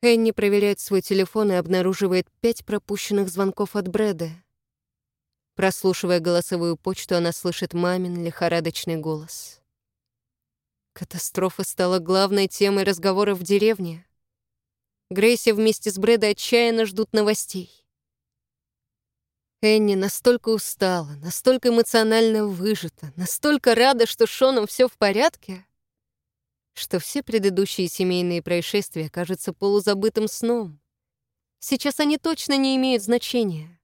Энни проверяет свой телефон и обнаруживает пять пропущенных звонков от Брэда. Прослушивая голосовую почту, она слышит мамин лихорадочный голос. Катастрофа стала главной темой разговора в деревне. Грейси вместе с Брэда отчаянно ждут новостей. Энни настолько устала, настолько эмоционально выжата, настолько рада, что с Шоном все в порядке, что все предыдущие семейные происшествия кажутся полузабытым сном. Сейчас они точно не имеют значения.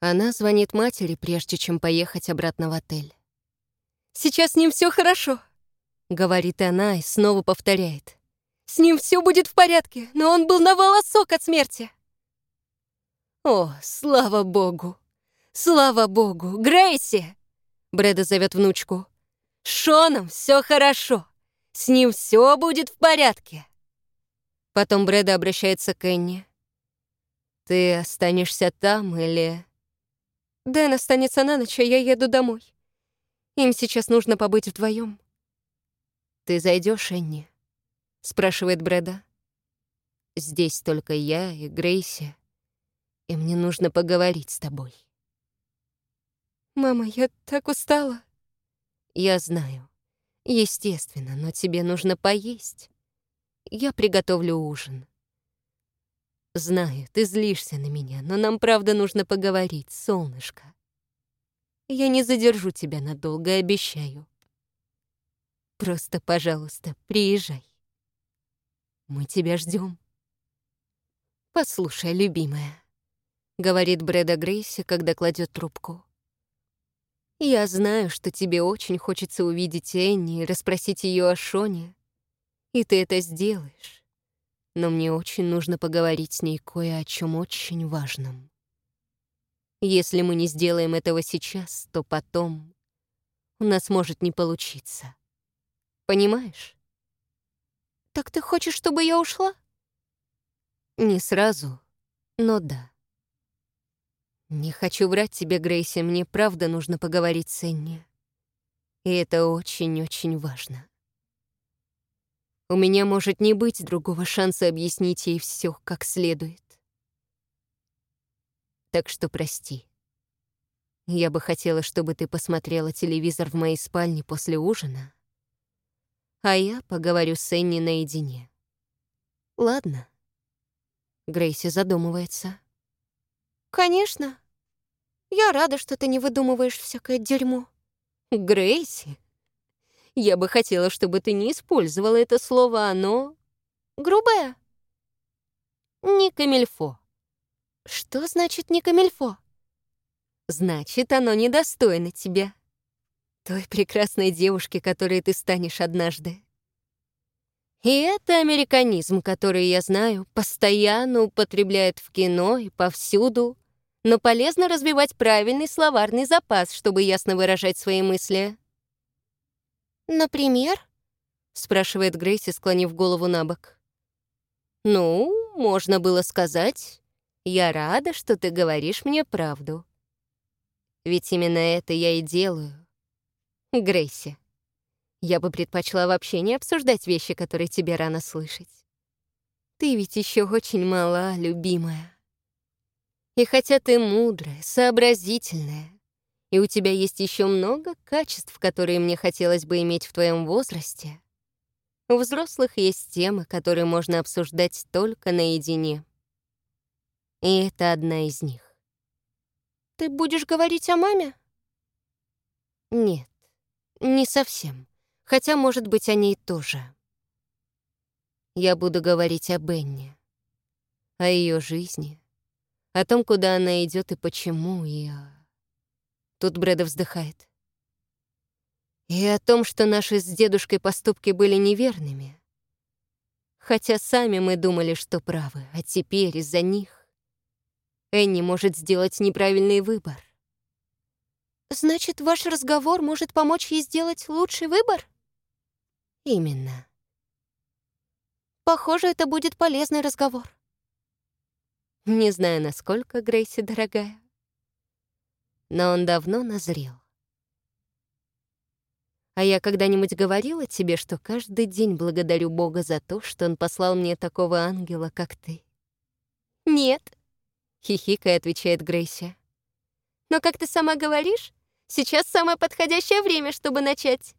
Она звонит матери, прежде чем поехать обратно в отель. «Сейчас с ним все хорошо», — говорит она и снова повторяет. «С ним все будет в порядке, но он был на волосок от смерти». «О, слава богу! Слава богу! Грейси!» Брэда зовет внучку. «С Шоном все хорошо. С ним все будет в порядке». Потом Брэда обращается к Энни. «Ты останешься там или...» «Дэн останется на ночь, а я еду домой. Им сейчас нужно побыть вдвоем. «Ты зайдешь, Энни?» — спрашивает Брэда. «Здесь только я и Грейси» и мне нужно поговорить с тобой. «Мама, я так устала». «Я знаю. Естественно, но тебе нужно поесть. Я приготовлю ужин». «Знаю, ты злишься на меня, но нам правда нужно поговорить, солнышко. Я не задержу тебя надолго, обещаю. Просто, пожалуйста, приезжай. Мы тебя ждем. Послушай, любимая, — говорит Брэда Грейси, когда кладет трубку. «Я знаю, что тебе очень хочется увидеть Энни и расспросить ее о Шоне, и ты это сделаешь. Но мне очень нужно поговорить с ней кое о чем очень важном. Если мы не сделаем этого сейчас, то потом у нас может не получиться. Понимаешь? Так ты хочешь, чтобы я ушла? Не сразу, но да. Не хочу врать тебе, Грейси, мне правда нужно поговорить с Энни. И это очень-очень важно. У меня может не быть другого шанса объяснить ей все как следует. Так что прости. Я бы хотела, чтобы ты посмотрела телевизор в моей спальне после ужина, а я поговорю с Энни наедине. Ладно? Грейси задумывается. «Конечно. Я рада, что ты не выдумываешь всякое дерьмо». «Грейси, я бы хотела, чтобы ты не использовала это слово, оно... грубое». «Не камильфо». «Что значит «не камильфо»?» «Значит, оно недостойно тебя. Той прекрасной девушки, которой ты станешь однажды». И это американизм, который, я знаю, постоянно употребляют в кино и повсюду, но полезно развивать правильный словарный запас, чтобы ясно выражать свои мысли. «Например?» — спрашивает Грейси, склонив голову на бок. «Ну, можно было сказать, я рада, что ты говоришь мне правду. Ведь именно это я и делаю. Грейси, я бы предпочла вообще не обсуждать вещи, которые тебе рано слышать. Ты ведь еще очень мала, любимая. И хотя ты мудрая, сообразительная, и у тебя есть еще много качеств, которые мне хотелось бы иметь в твоем возрасте, у взрослых есть темы, которые можно обсуждать только наедине. И это одна из них. Ты будешь говорить о маме? Нет, не совсем. Хотя, может быть, о ней тоже. Я буду говорить о Бенне, о ее жизни, о том, куда она идет и почему, и. Тут Брэда вздыхает. И о том, что наши с дедушкой поступки были неверными. Хотя сами мы думали, что правы, а теперь из-за них Энни может сделать неправильный выбор. «Значит, ваш разговор может помочь ей сделать лучший выбор?» «Именно». «Похоже, это будет полезный разговор». Не знаю, насколько Грейси дорогая, но он давно назрел. А я когда-нибудь говорила тебе, что каждый день благодарю Бога за то, что Он послал мне такого ангела, как ты? Нет, Хихикая, отвечает Грейси. но, как ты сама говоришь, сейчас самое подходящее время, чтобы начать.